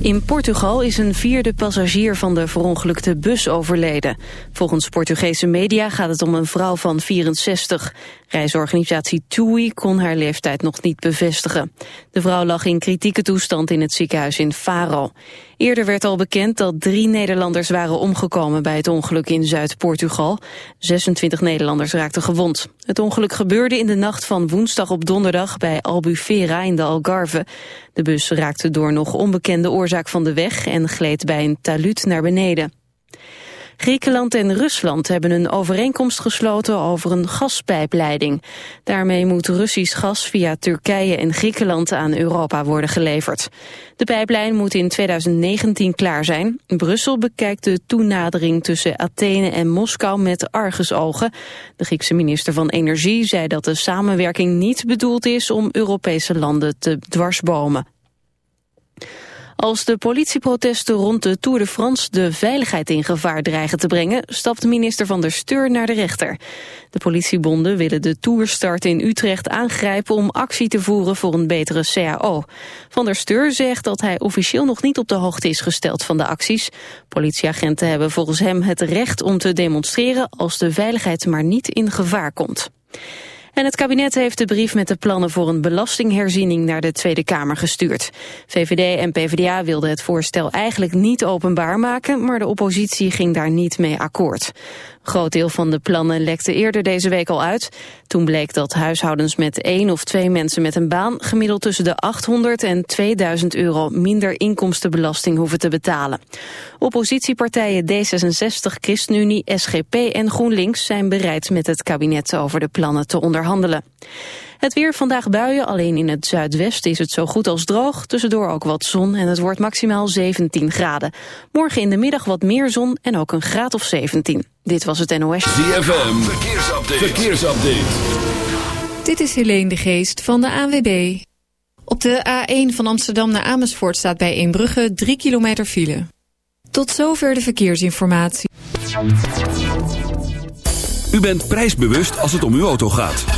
In Portugal is een vierde passagier van de verongelukte bus overleden. Volgens Portugese media gaat het om een vrouw van 64. Reisorganisatie TUI kon haar leeftijd nog niet bevestigen. De vrouw lag in kritieke toestand in het ziekenhuis in Faro. Eerder werd al bekend dat drie Nederlanders waren omgekomen bij het ongeluk in Zuid-Portugal. 26 Nederlanders raakten gewond. Het ongeluk gebeurde in de nacht van woensdag op donderdag bij Albufeira in de Algarve. De bus raakte door nog onbekende oorzaak van de weg en gleed bij een taluut naar beneden. Griekenland en Rusland hebben een overeenkomst gesloten over een gaspijpleiding. Daarmee moet Russisch gas via Turkije en Griekenland aan Europa worden geleverd. De pijplijn moet in 2019 klaar zijn. Brussel bekijkt de toenadering tussen Athene en Moskou met argusogen. De Griekse minister van Energie zei dat de samenwerking niet bedoeld is om Europese landen te dwarsbomen. Als de politieprotesten rond de Tour de France de veiligheid in gevaar dreigen te brengen, stapt minister Van der Steur naar de rechter. De politiebonden willen de Tourstart in Utrecht aangrijpen om actie te voeren voor een betere CAO. Van der Steur zegt dat hij officieel nog niet op de hoogte is gesteld van de acties. Politieagenten hebben volgens hem het recht om te demonstreren als de veiligheid maar niet in gevaar komt. En het kabinet heeft de brief met de plannen voor een belastingherziening naar de Tweede Kamer gestuurd. VVD en PvdA wilden het voorstel eigenlijk niet openbaar maken, maar de oppositie ging daar niet mee akkoord groot deel van de plannen lekte eerder deze week al uit. Toen bleek dat huishoudens met één of twee mensen met een baan... gemiddeld tussen de 800 en 2000 euro minder inkomstenbelasting hoeven te betalen. Oppositiepartijen D66, ChristenUnie, SGP en GroenLinks... zijn bereid met het kabinet over de plannen te onderhandelen. Het weer vandaag buien, alleen in het zuidwesten is het zo goed als droog. Tussendoor ook wat zon en het wordt maximaal 17 graden. Morgen in de middag wat meer zon en ook een graad of 17. Dit was het NOS. ZFM, verkeersupdate. verkeersupdate. Dit is Helene de Geest van de ANWB. Op de A1 van Amsterdam naar Amersfoort staat bij Eembrugge 3 kilometer file. Tot zover de verkeersinformatie. U bent prijsbewust als het om uw auto gaat.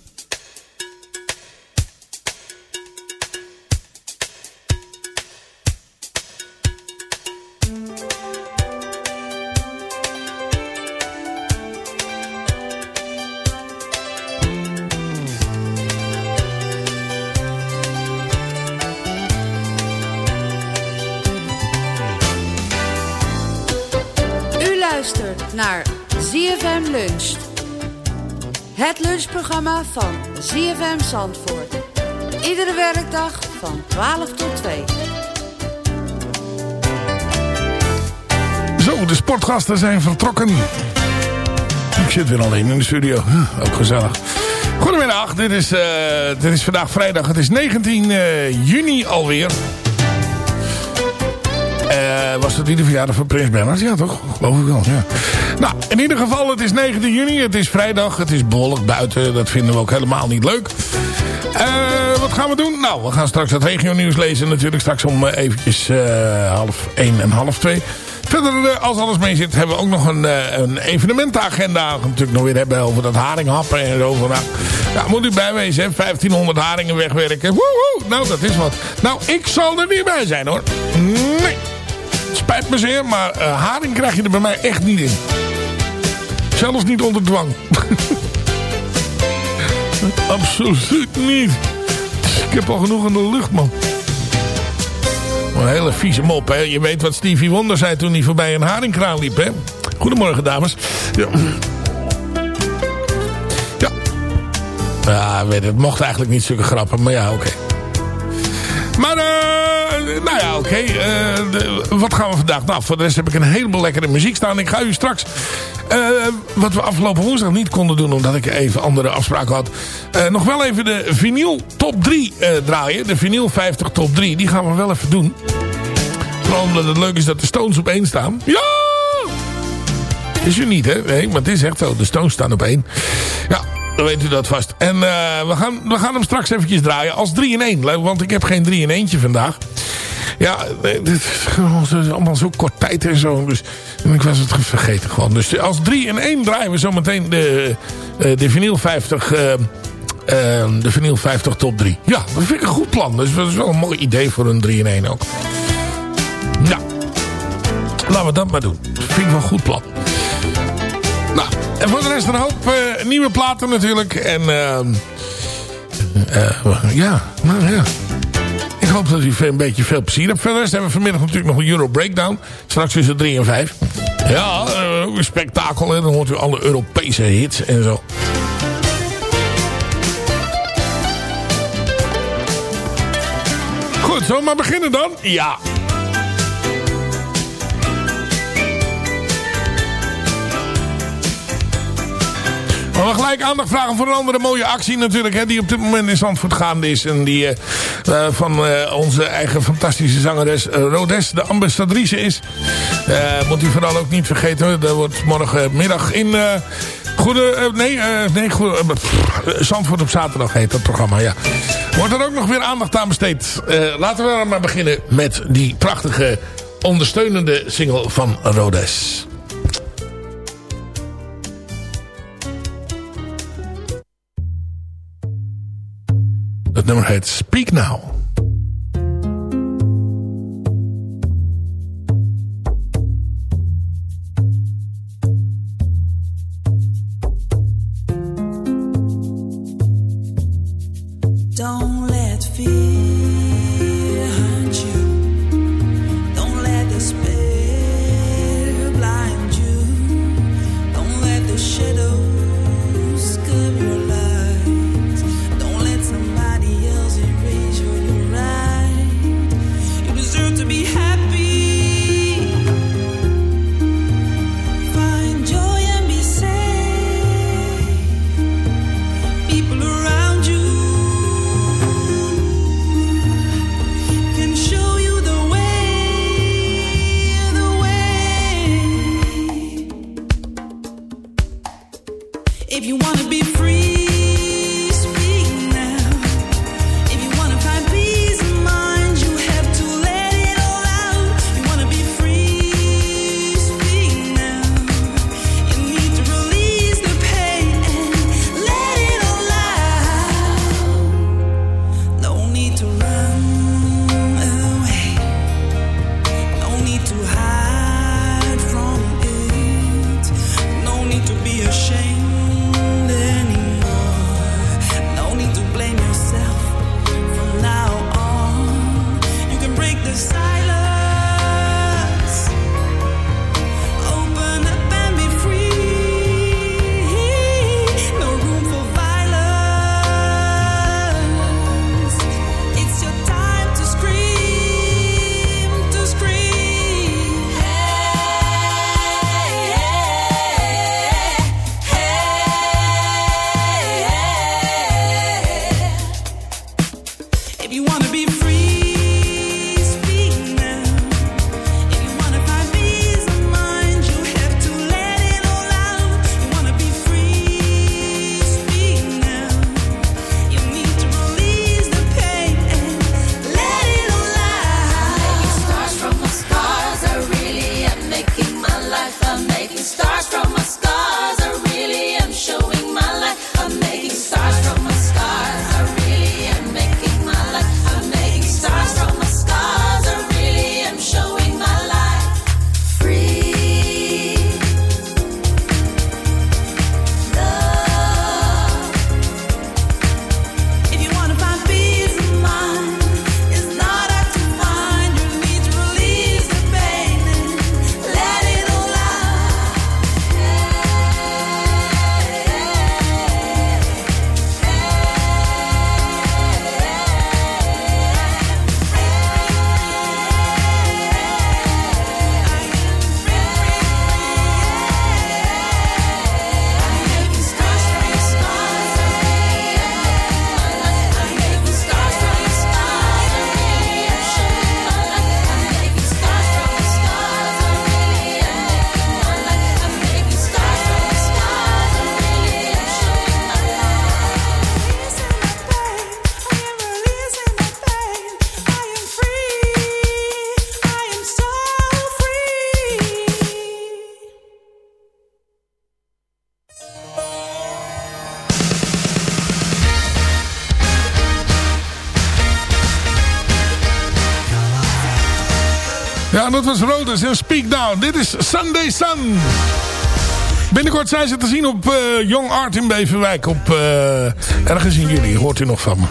Het lunchprogramma van ZFM Zandvoort. Iedere werkdag van 12 tot 2. Zo, de sportgasten zijn vertrokken. Ik zit weer alleen in de studio. Ook gezellig. Goedemiddag, dit is, eh, dit is vandaag vrijdag. Het is 19 eh, juni alweer. Eh, was dat niet de verjaardag van Prins Bernhard? Ja, toch? Geloof ik wel, ja. Nou, in ieder geval, het is 19 juni. Het is vrijdag. Het is behoorlijk buiten. Dat vinden we ook helemaal niet leuk. Eh, wat gaan we doen? Nou, we gaan straks het regio nieuws lezen. Natuurlijk straks om eh, half 1 en half 2. Verder, als alles mee zit, hebben we ook nog een, een evenementenagenda. We gaan natuurlijk nog weer hebben over dat haringhappen en zo. vandaag. ja, moet u bijwezen, hè? 1500 haringen wegwerken. Woehoe, nou, dat is wat. Nou, ik zal er niet bij zijn, hoor. Nee. Spijt me zeer, maar eh, haring krijg je er bij mij echt niet in. Zelfs niet onder dwang. Absoluut niet. Ik heb al genoeg in de lucht, man. Een hele vieze mop, hè. Je weet wat Stevie Wonder zei toen hij voorbij een haringkraan liep, hè. Goedemorgen, dames. Ja. Ja. Ja, weet het. Mocht eigenlijk niet zulke grappen, maar ja, oké. Maar, eh, nou ja, oké. eh, wat gaan we vandaag? Nou, voor de rest heb ik een heleboel lekkere muziek staan. Ik ga u straks, eh, wat we afgelopen woensdag niet konden doen... omdat ik even andere afspraken had... eh, nog wel even de vinyl top 3 eh, draaien. De vinyl 50 top 3. Die gaan we wel even doen. Vooral omdat het leuk is dat de Stones op één staan. Ja! Is u niet, hè? Nee, maar het is echt zo. De Stones staan op één. Ja, dan weet u dat vast. En eh, we, gaan, we gaan hem straks eventjes draaien als 3 in 1. Want ik heb geen 3 in 1 vandaag. Ja, dit is gewoon zo- allemaal zo kort tijd en zo. Dus en ik was het vergeten gewoon. Dus als 3 in 1 draaien we zometeen de, eh, de vinyl 50... eh, eh, de vinyl 50 top 3. Ja, dat vind ik een goed plan. Dus dat is wel een mooi idee voor een 3 in 1 ook. Nou, laten we dat maar doen. Dat vind ik wel een goed plan. Nou, en voor de rest een hoop eh, nieuwe platen natuurlijk. En ehm, eh, ja, nou ja. Hoop dat u een beetje veel plezier hebt. Verder hebben we vanmiddag natuurlijk nog een Euro Breakdown. Straks tussen 3 en 5. Ja, eh, spektakel. En dan hoort u alle Europese hits en zo. Goed, zullen we maar beginnen dan? Ja. Maar we gelijk aandacht vragen voor een andere mooie actie natuurlijk. Hè, die op dit moment in Zandvoort gaande is. En die eh, eh, van eh, onze eigen fantastische zangeres Rodes, de ambassadrice is. Moet u vooral ook niet vergeten. Dat wordt morgenmiddag in... Goede, nee, nee Zandvoort op zaterdag heet dat programma, ja. Wordt er ook nog weer aandacht aan besteed. Laten we dan maar beginnen met die prachtige ondersteunende single van Rodes. Het nummer heet Speak Now. Dat was Rodus en Speak Down. Dit is Sunday Sun. Binnenkort zijn ze te zien op uh, Young Art in Beverwijk. Op, uh, ergens in juli, hoort u nog van me.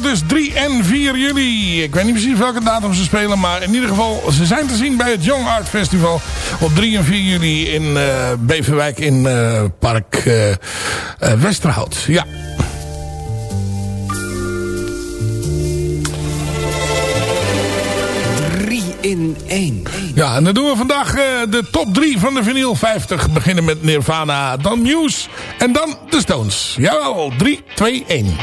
Binnenkort dus 3 en 4 juli. Ik weet niet precies welke datum ze spelen. Maar in ieder geval, ze zijn te zien bij het Young Art Festival. Op 3 en 4 juli in uh, Beverwijk in uh, Park uh, Westerhout. Ja. in 1. Ja, en dan doen we vandaag uh, de top 3 van de vinyl 50. Beginnen met Nirvana, dan Muse en dan de Stones. Jawel, 3, 2, 1.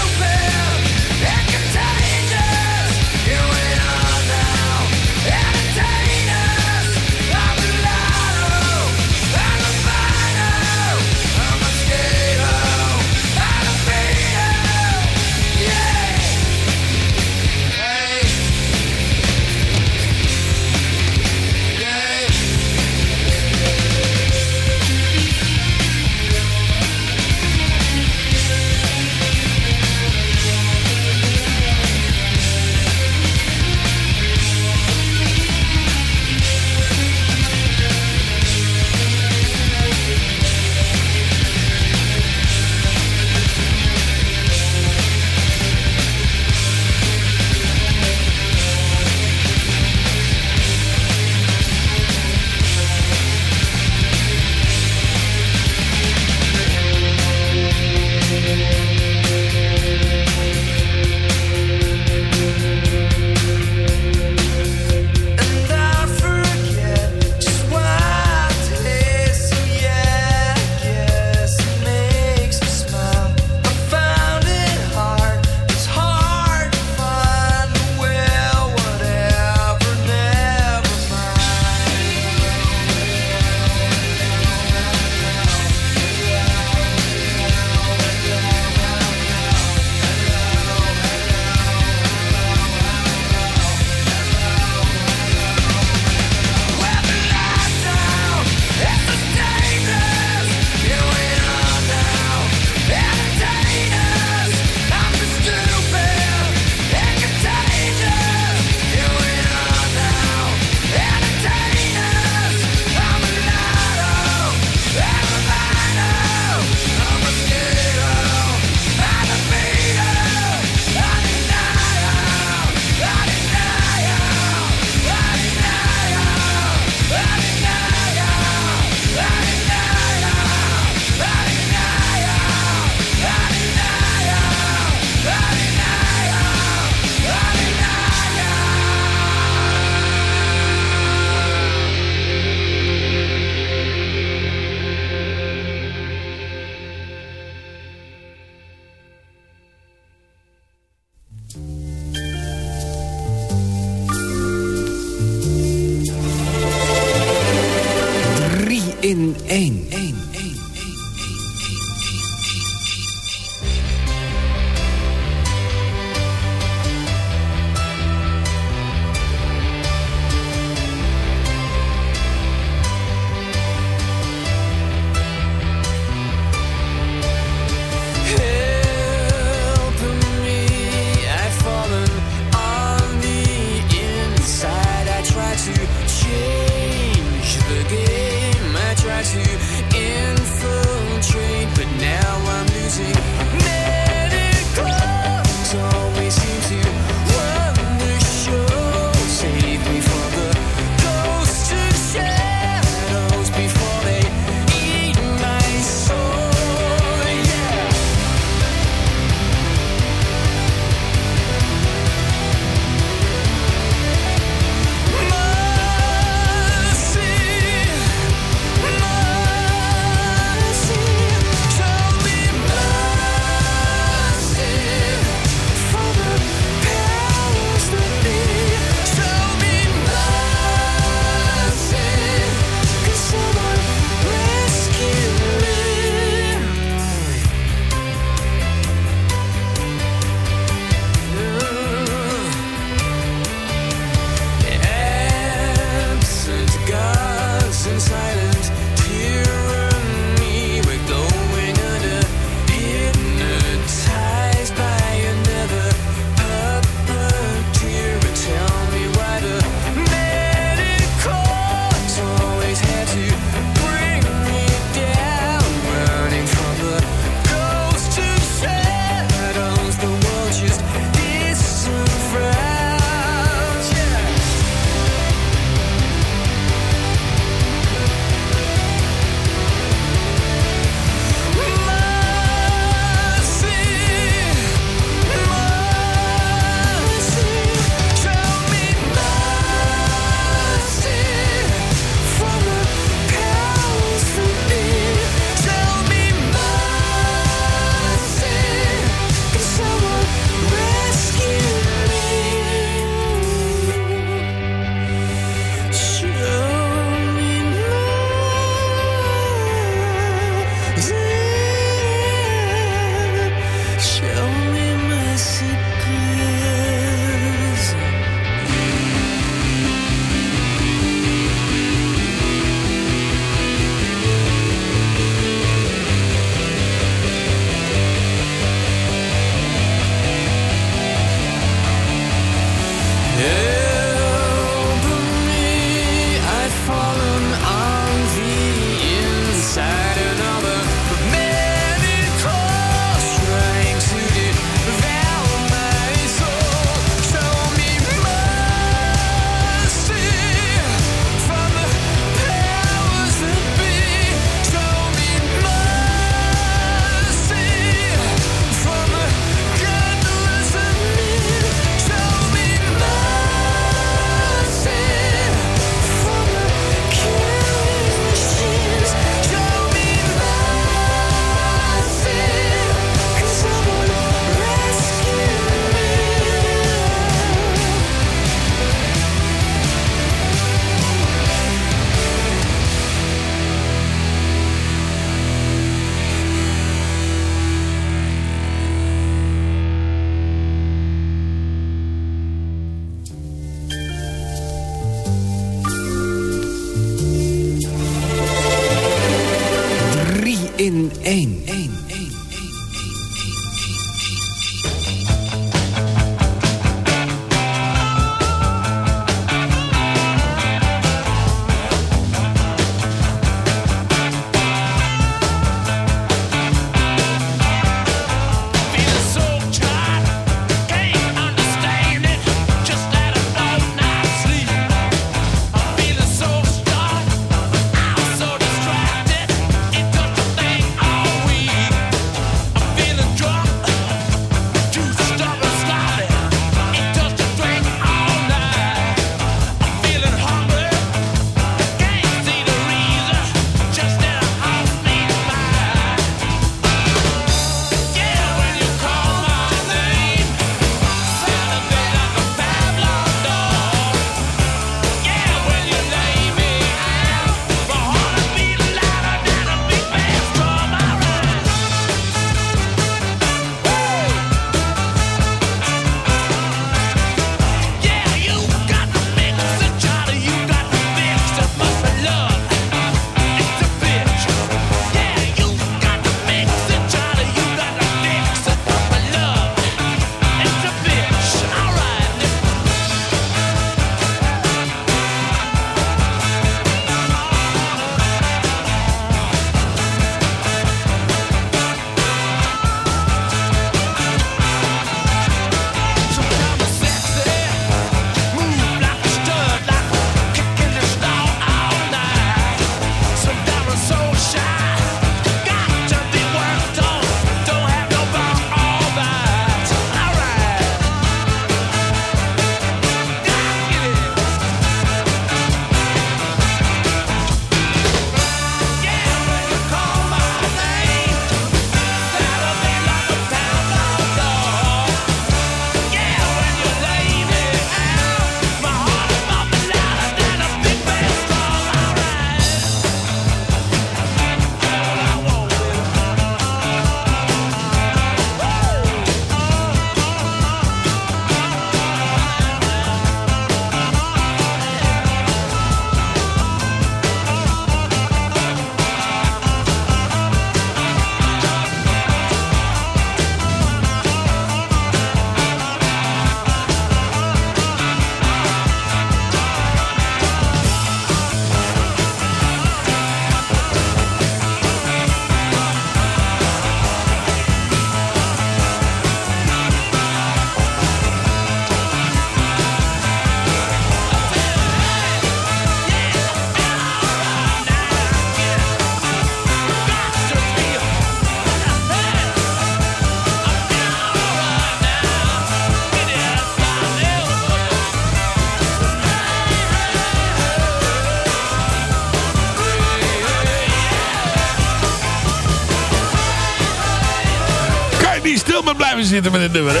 Maar blijven zitten met dit nummer. Hè?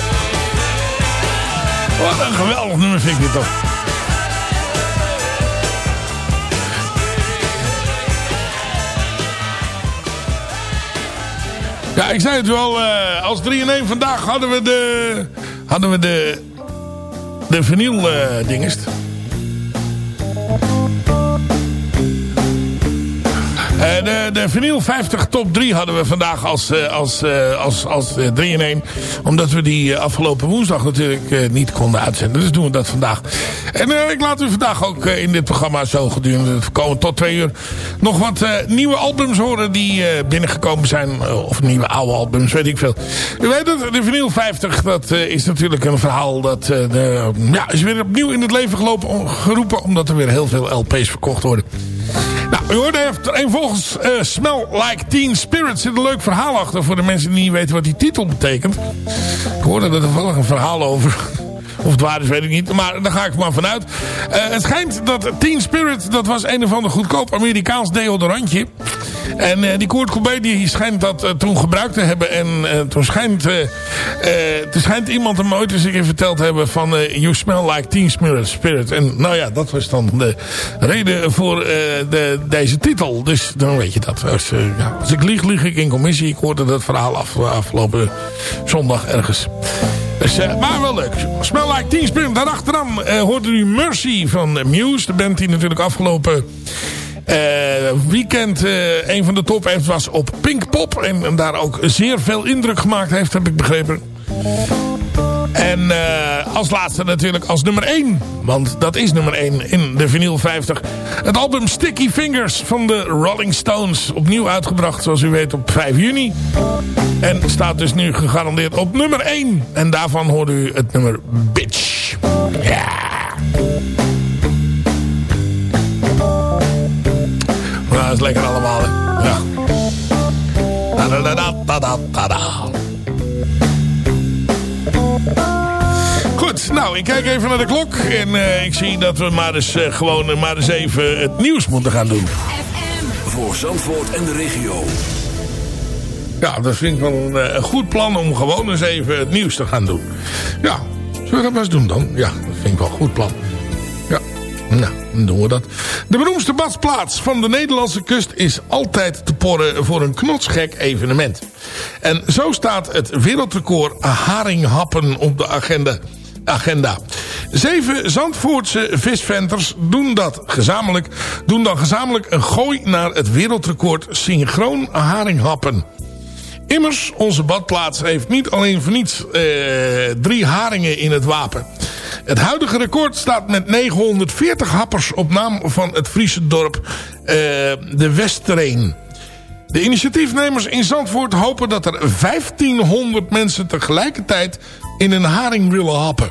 Wat een geweldig nummer vind ik dit toch. Ja, ik zei het wel. eh, als 3 in 1 vandaag hadden we de... Hadden we de... De eh dingest. De, de vinyl 50 top 3 hadden we vandaag als, eh, als, eh, als, als eh, 3 in 1. Omdat we die eh, afgelopen woensdag natuurlijk eh, niet konden uitzenden. Dus doen we dat vandaag. En eh, ik laat u vandaag ook eh, in dit programma zo gedurende het komen tot twee uur... nog wat eh, nieuwe albums horen die eh, binnengekomen zijn. Eh, of nieuwe oude albums, weet ik veel. U weet het, de vinyl 50 dat eh, is natuurlijk een verhaal dat eh, de, ja, is weer opnieuw in het leven gelopen, geroepen. Omdat er weer heel veel LP's verkocht worden. Nou, u hoorde heeft een volgens eh, Smell Like Teen Spirit zit een leuk verhaal achter voor de mensen die niet weten wat die titel betekent. Ik hoorde er toevallig een verhaal over. Of het waar is, weet ik niet. Maar daar ga ik maar vanuit. Eh, het schijnt dat Teen Spirit, dat was een of ander goedkoop Amerikaans deodorantje. En eh, die Kurt Cobain die schijnt dat eh, toen gebruikt te hebben. En eh, toen, schijnt, toen schijnt iemand hem ooit eens een keer verteld te hebben van... you smell like Teen Spirit. En nou ja, dat was dan de reden voor de, deze titel. Dus dan weet je dat. Als, ja, als ik lieg, lieg ik in commissie. Ik hoorde dat verhaal af, afgelopen zondag ergens. Dus, maar wel leuk. Smell Like Teen Spirit. Daarachteraan eh hoorde u Mercy van Muse. De band die natuurlijk afgelopen weekend eh, een van de top was op Pinkpop. En, en daar ook zeer veel indruk gemaakt heeft, heb ik begrepen. En eh, als laatste natuurlijk als nummer 1. Want dat is nummer 1 in de vinyl 50. Het album Sticky Fingers van de Rolling Stones. Opnieuw uitgebracht zoals u weet op 5 juni. En staat dus nu gegarandeerd op nummer 1. En daarvan hoorde u het nummer Bitch. Ja. Dat is lekker allemaal, hè. Ja. Da da da. Goed, nou, ik kijk even naar de klok. En eh, ik zie dat we maar eens, eh, gewoon maar eens even het nieuws moeten gaan doen. Voor Zandvoort en de regio. Ja, dat vind ik wel een, eh, een goed plan om gewoon eens even het nieuws te gaan doen. Ja, zullen we dat maar eens doen dan? Ja, dat vind ik wel een goed plan. Nou, doen we dat. De beroemdste badplaats van de Nederlandse kust is altijd te porren voor een knotsgek evenement. En zo staat het wereldrecord haringhappen op de agenda. agenda. Zeven Zandvoortse visventers doen, dat gezamenlijk, doen dan gezamenlijk een gooi naar het wereldrecord synchroon haringhappen. Immers, onze badplaats heeft niet alleen voor niets eh, drie haringen in het wapen. Het huidige record staat met 940 happers op naam van het Friese dorp eh, de Westereen. De initiatiefnemers in Zandvoort hopen dat er 1500 mensen tegelijkertijd in een haring willen happen.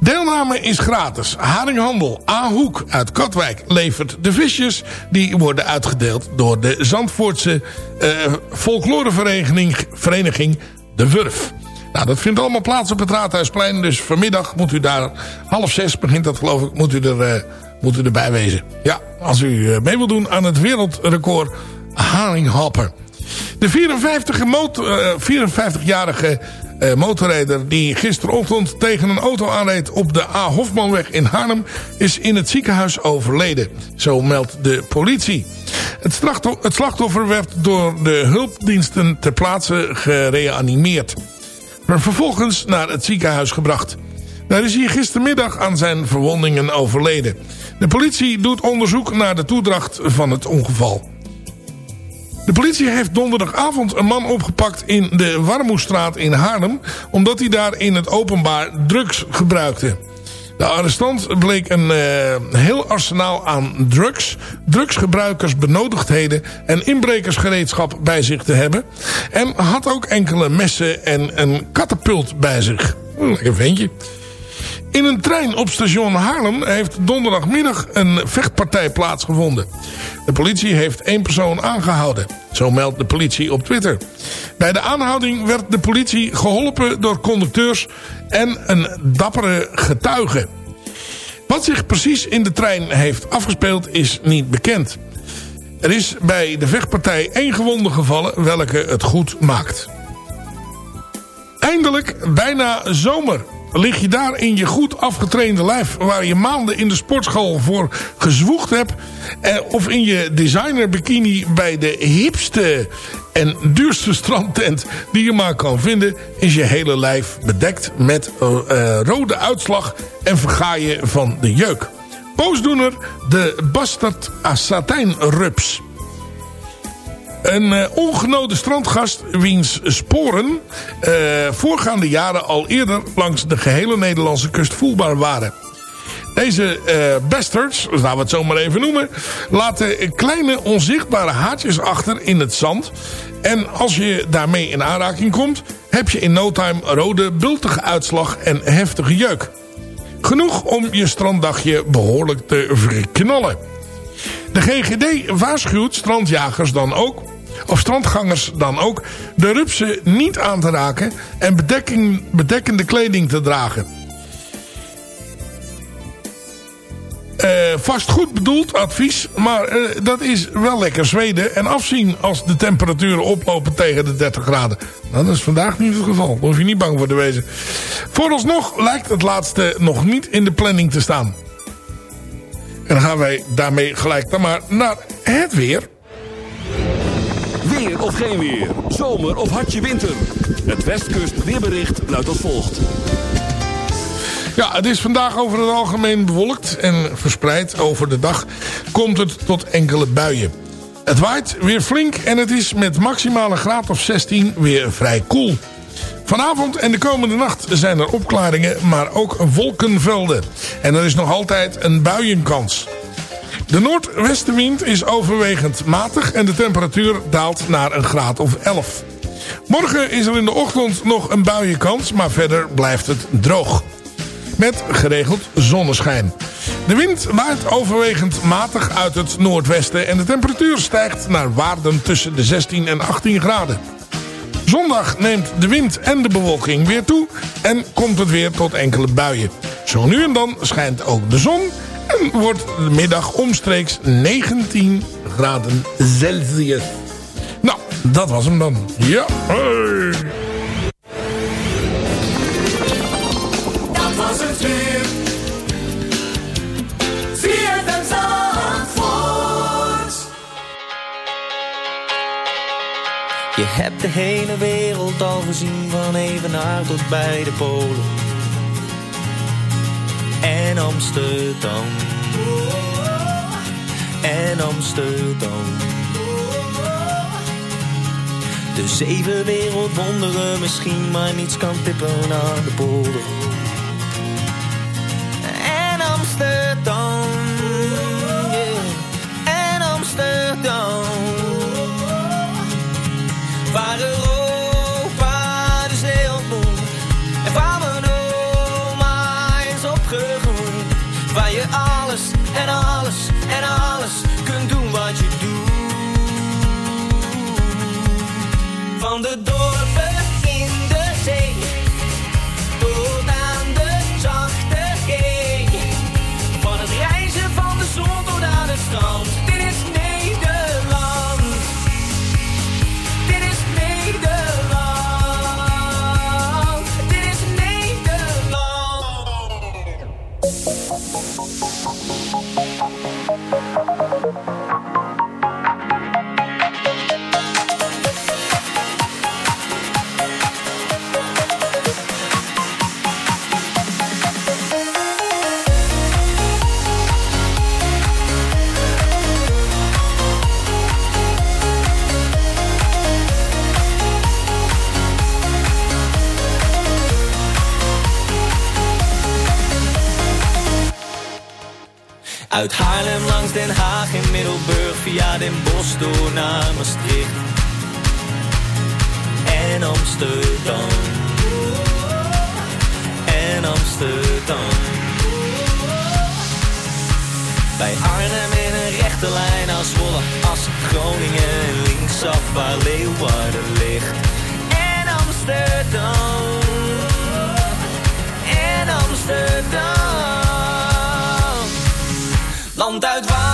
Deelname is gratis. Haringhandel A. Hoek uit Katwijk levert de visjes. Die worden uitgedeeld door de Zandvoortse eh, folklorevereniging vereniging De Wurf. Nou, dat vindt allemaal plaats op het Raadhuisplein. Dus vanmiddag moet u daar, half zes begint dat geloof ik, moet u, er, eh, moet u erbij wezen. Ja, als u eh, mee wil doen aan het wereldrecord haringhappen. De 54 motor- eh, 54-jarige eh, motorrijder die gisterochtend tegen een auto aanreed op de A. Hofmanweg in Haarlem is in het ziekenhuis overleden. Zo meldt de politie. Het het slachtoffer werd door de hulpdiensten ter plaatse gereanimeerd. Maar vervolgens naar het ziekenhuis gebracht. Daar is hij gistermiddag aan zijn verwondingen overleden. De politie doet onderzoek naar de toedracht van het ongeval. De politie heeft donderdagavond een man opgepakt in de Warmoestraat in Haarlem... omdat hij daar in het openbaar drugs gebruikte. De arrestant bleek een eh, heel arsenaal aan drugs, drugsgebruikers benodigdheden en inbrekersgereedschap bij zich te hebben. En had ook enkele messen en een katapult bij zich. Een lekker ventje. In een trein op station Haarlem heeft donderdagmiddag een vechtpartij plaatsgevonden. De politie heeft één persoon aangehouden. Zo meldt de politie op Twitter. Bij de aanhouding werd de politie geholpen door conducteurs en een dappere getuige. Wat zich precies in de trein heeft afgespeeld is niet bekend. Er is bij de vechtpartij één gewonde gevallen welke het goed maakt. Eindelijk, bijna zomer. Lig je daar in je goed afgetrainde lijf... waar je maanden in de sportschool voor gezwoegd hebt... Eh, of in je designer bikini bij de hipste en duurste strandtent... die je maar kan vinden... is je hele lijf bedekt met eh, rode uitslag... en verga je van de jeuk. Boosdoener, de bastard satijnrups. Een eh, ongenode strandgast wiens sporen eh, voorgaande jaren al eerder langs de gehele Nederlandse kust voelbaar waren. Deze eh, bastards, laten we het zo maar even noemen, laten kleine onzichtbare haartjes achter in het zand. En als je daarmee in aanraking komt, heb je in no time rode bultige uitslag en heftige jeuk. Genoeg om je stranddagje behoorlijk te verknallen. De GGD waarschuwt strandjagers dan ook, of strandgangers dan ook, de rupsen niet aan te raken en bedekking, bedekkende kleding te dragen. Eh, vast goed bedoeld advies, maar eh, dat is wel lekker Zweden en afzien als de temperaturen oplopen tegen de 30 graden. Nou, dat is vandaag niet het geval, daar hoef je niet bang voor te wezen. Vooralsnog lijkt het laatste nog niet in de planning te staan. En dan gaan wij daarmee gelijk dan maar naar het weer. Weer of geen weer. Zomer of hartje winter. Het Westkust weerbericht luidt als volgt. Ja, het is vandaag over het algemeen bewolkt en verspreid over de dag komt het tot enkele buien. Het waait weer flink en het is met maximale graad of 16 weer vrij koel. Vanavond en de komende nacht zijn er opklaringen, maar ook wolkenvelden. En er is nog altijd een buienkans. De noordwestenwind is overwegend matig en de temperatuur daalt naar een graad of 11. Morgen is er in de ochtend nog een buienkans, maar verder blijft het droog. Met geregeld zonneschijn. De wind waait overwegend matig uit het noordwesten en de temperatuur stijgt naar waarden tussen de 16 en 18 graden. Zondag neemt de wind en de bewolking weer toe en komt het weer tot enkele buien. Zo nu en dan schijnt ook de zon en wordt de middag omstreeks 19 graden Celsius. Nou, dat was hem dan. Ja. Dat was het weer. Je hebt de hele wereld al gezien, van Evenaar tot bij de Polen. En Amsterdam. En Amsterdam. De zeven wereldwonderen misschien, maar niets kan tippen aan de polder. En Amsterdam. yeah. En Amsterdam. Uit Haarlem langs Den Haag in Middelburg via Den Bosch door naar Maastricht en Amsterdam en Amsterdam. Bij Arnhem in een rechte lijn als Zwolle, Assen, Groningen en linksaf waar Leeuwarden ligt en Amsterdam en Amsterdam. Land uit water,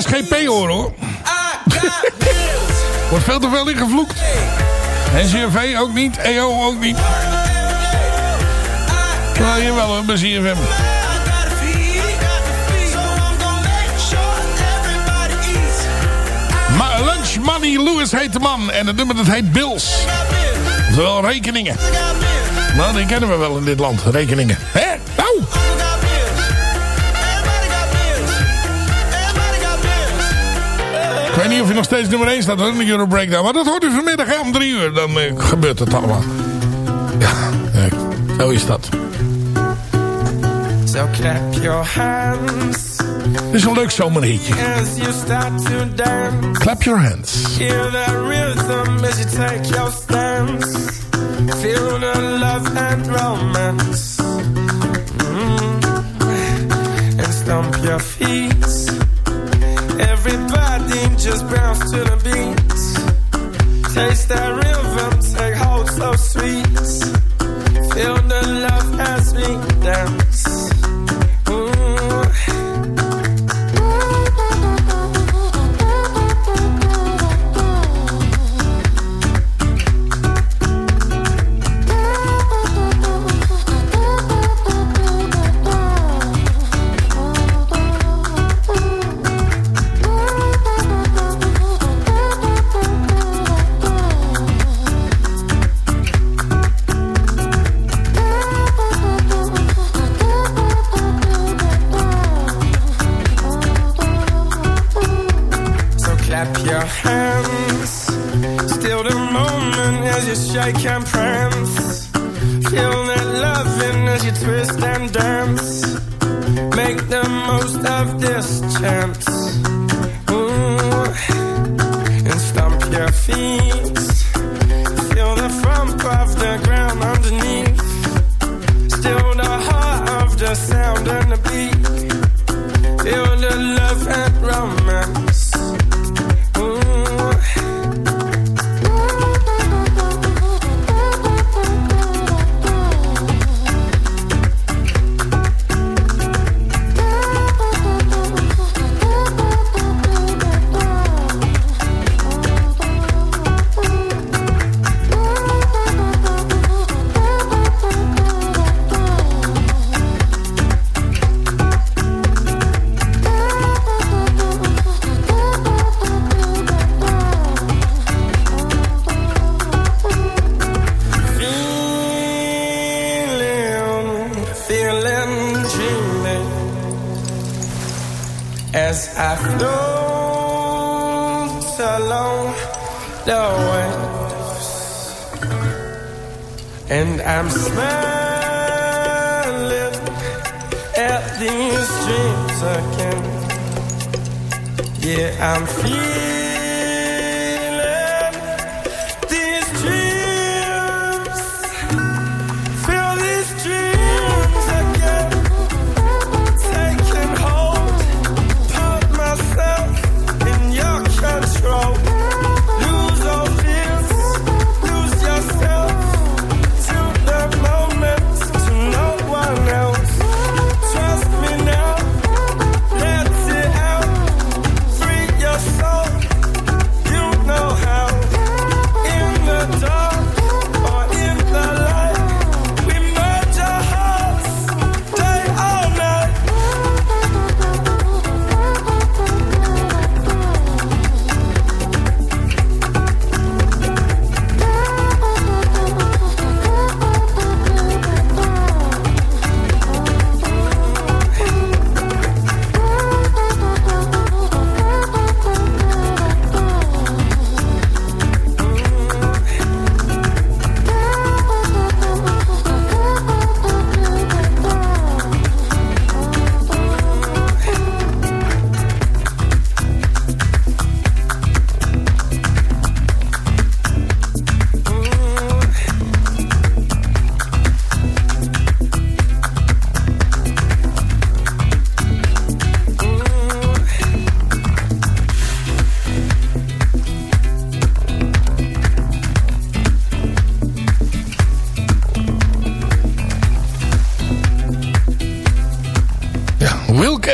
SGP hoor hoor. Wordt veel te veel ingevloekt. NCRV ook niet, EO ook niet. Nou, je wel hoor, bij CFM. Ma Lunch Money Lewis heet de man. En het nummer dat heet Bills. Wel rekeningen. Nou, die kennen we wel in dit land, rekeningen. En niet of je nog steeds nummer 1 staat in de Euro Breakdown. Maar dat hoort u vanmiddag om 3 uur. Dan eh, gebeurt het allemaal. Ja, eh, zo is dat. So clap your hands. Dit is een leuk zomerhitje. You clap your hands. Hear the rhythm as you take your stance. Feel the love and romance. Mm. And stomp your feet. Everybody. steam just bounce to the beats. Taste that rhythm, take hold so sweet. Feel the love as me down.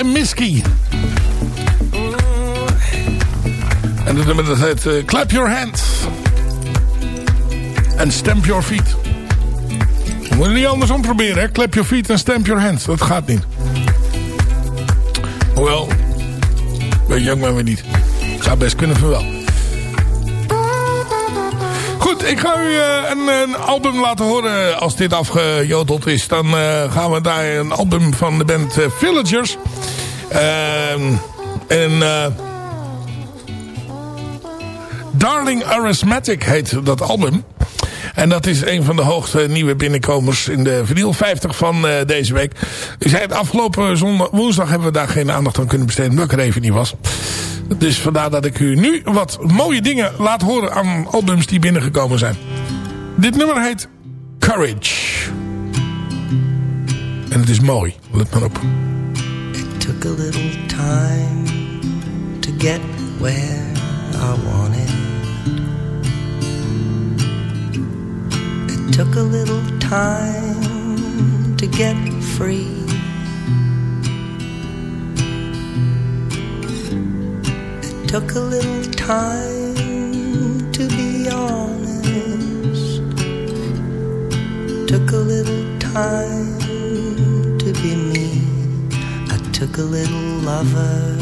En Misky. En dat nummer dat eh, Clap Your Hands. En Stamp Your Feet. We moeten niet andersom proberen, hè. Clap Your Feet en Stamp Your Hands. Dat gaat niet. Hoewel, je ook maar niet. Zou best kunnen van wel. Goed, ik ga u eh, een, een album laten horen. Als dit afgejodeld is, dan eh, gaan we daar een album van de band Villagers. Ehm, en... eh, Darling Arithmetic heet dat album. En dat is een van de hoogste nieuwe binnenkomers in de vinyl 50 van eh, deze week. Zei het afgelopen zondag, woensdag hebben we daar geen aandacht aan kunnen besteden. Omdat ik er even niet was. Dus vandaar dat ik u nu wat mooie dingen laat horen aan albums die binnengekomen zijn. Dit nummer heet Courage. En het is mooi. Let maar op. took a little time to get where I wanted. It took a little time to get free. It took a little time to be honest. It Took a little time to be me. Took a little lover,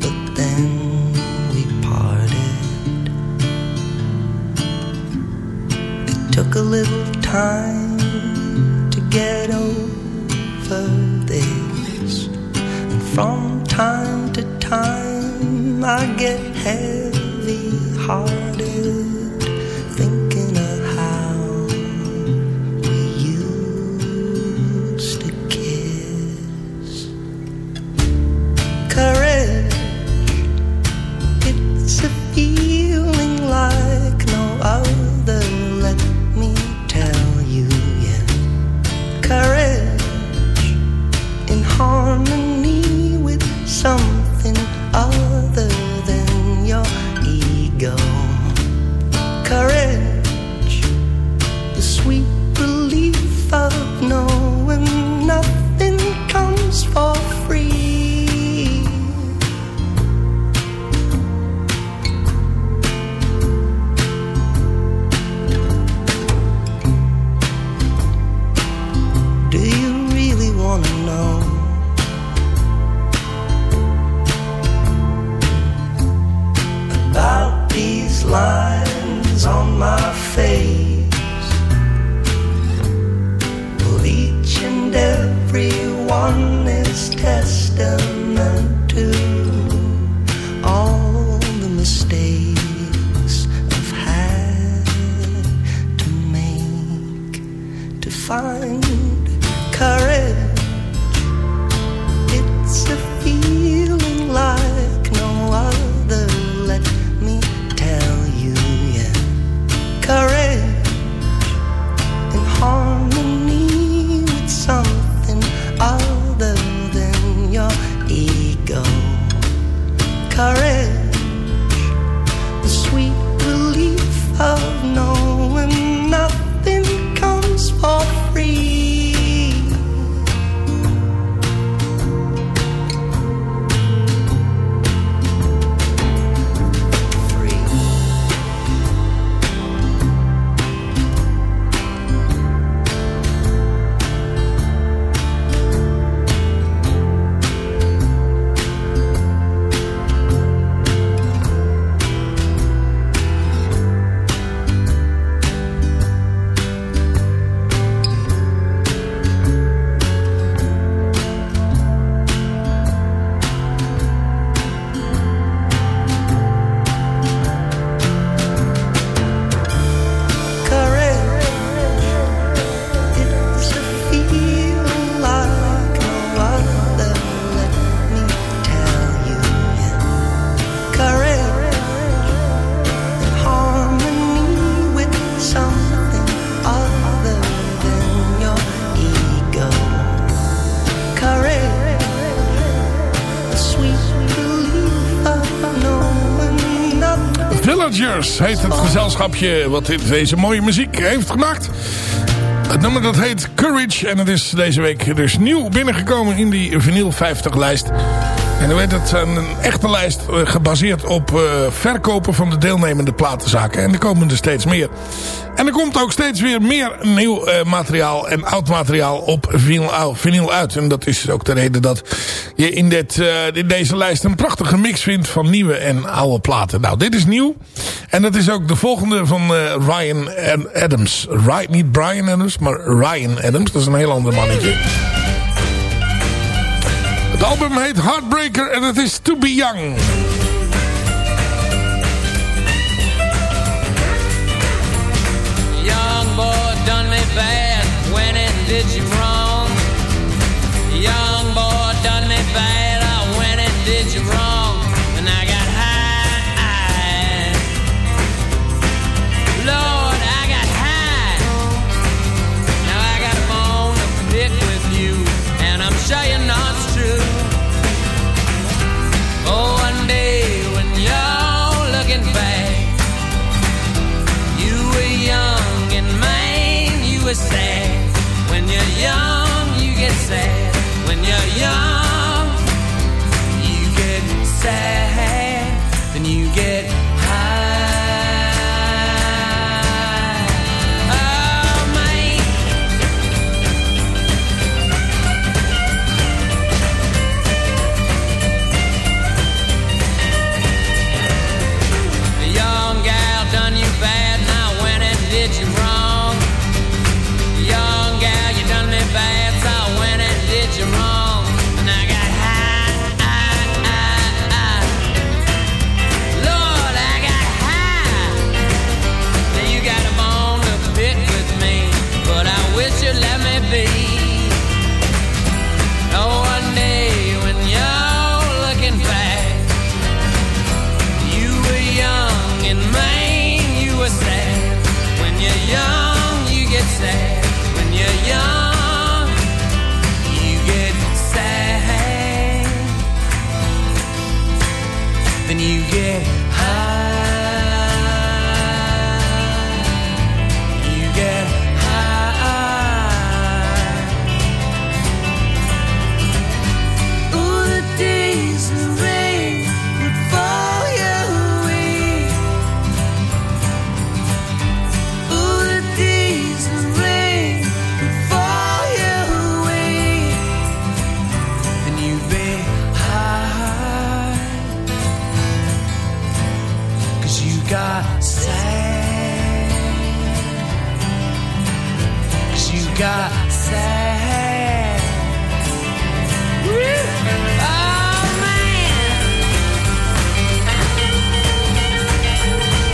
but then we parted. It took a little time to get over this. And from time to time, I get heavy hearted, wat deze mooie muziek heeft gemaakt. Het nummer dat heet Courage en het is deze week dus nieuw binnengekomen in die vinyl 50 lijst. En u weet het, een, echte lijst eh, gebaseerd op eh, verkopen van de deelnemende platenzaken. En er komen er steeds meer. En er komt ook steeds weer meer nieuw eh, materiaal en oud materiaal op vinyl, uit. En dat is ook de reden dat je in, dit, in deze lijst een prachtige mix vindt van nieuwe en oude platen. Nou, dit is nieuw. En dat is ook de volgende van eh, Ryan Ad- Adams. Ry- niet Brian Adams, maar Ryan Adams. Dat is een heel ander mannetje. Het album heet Heartbreaker en het is To Be Young. Young boy done me bad when it did you sad. When you're young, you get sad.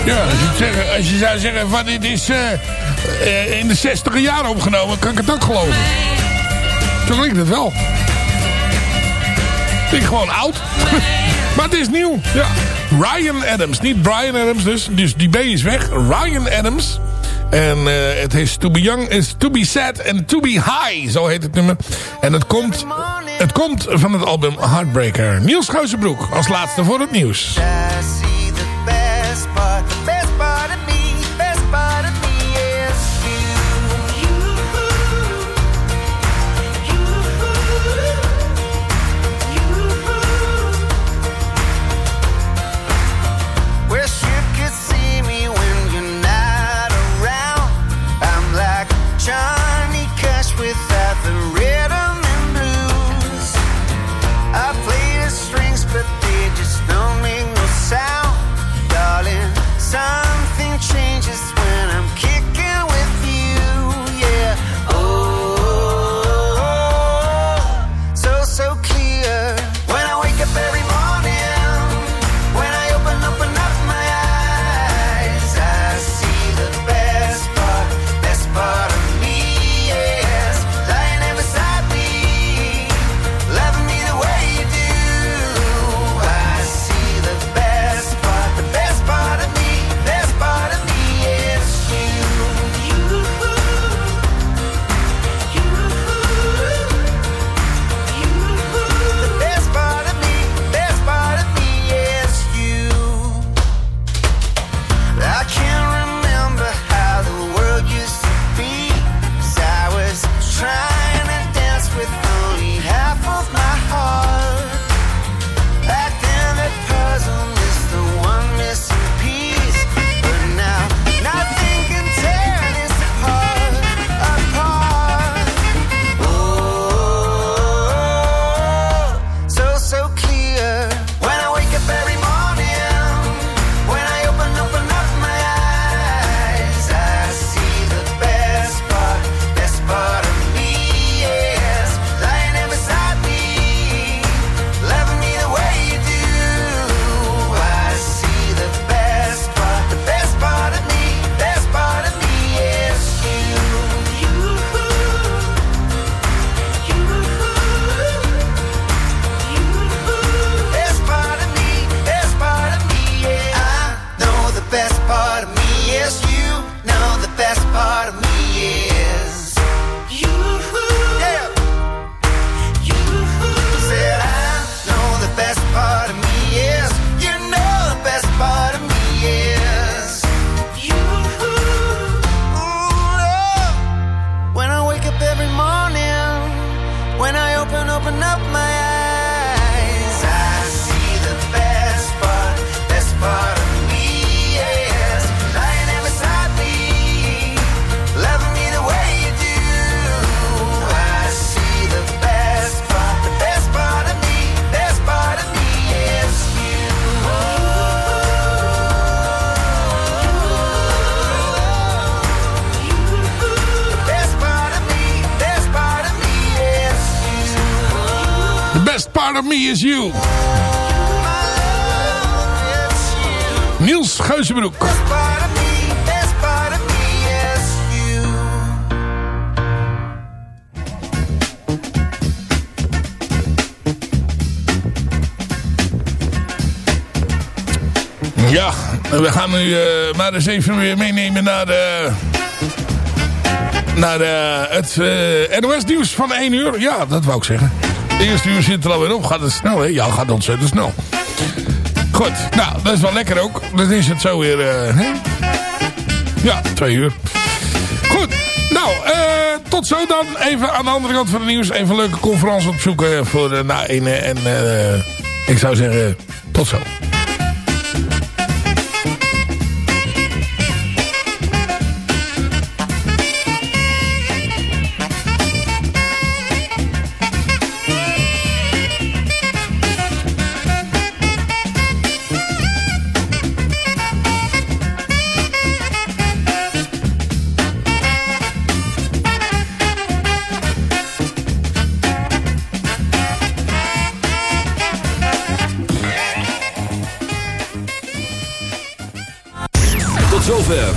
Ja, als je, het zeggen, als je zou zeggen van dit is eh, eh, in de 60 jaren opgenomen, kan ik het ook geloven. Zo klinkt het wel. Ik ben gewoon oud. maar het is nieuw. Ja. Ryan Adams. Niet Brian Adams dus. Dus die B is weg. Ryan Adams. En eh, het is to be Young is To Be Sad and To Be High. Zo heet het nummer. En het komt, het komt van het album Heartbreaker. Niels Geuzenbroek als laatste voor het nieuws. I see the best part, the best part of me, part of me is you. Niels. Ja, we gaan nu eh, maar eens even weer meenemen naar de... Naar de, het eh, NOS nieuws van 1 uur. Ja, dat wou ik zeggen. Eerste uur zit er alweer op. Gaat het snel, hè? Ja, gaat ontzettend snel. Goed, nou, dat is wel lekker ook. Dan is het zo weer... eh, hè? Ja, twee uur. Goed, nou, eh, tot zo dan. Even aan de andere kant van het nieuws. Even leuke conferentie opzoeken voor na ene. En eh, ik zou zeggen, tot zo.